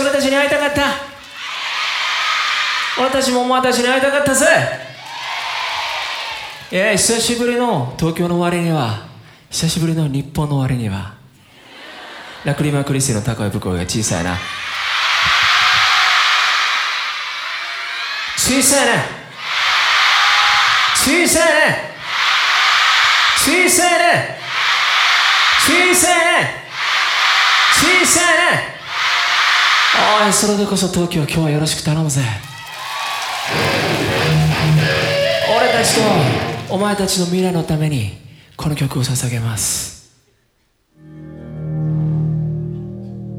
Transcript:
俺たちに会いたかった。私も私に会いたかったぜ。いや久しぶりの東京の終わりには久しぶりの日本の終わりにはラクリマクリステの高い部声が小さいな。小さいね。小さいね。小さいね。おいそれでこそ東京今日はよろしく頼むぜ。俺たちとお前たちの未来のためにこの曲を捧げます。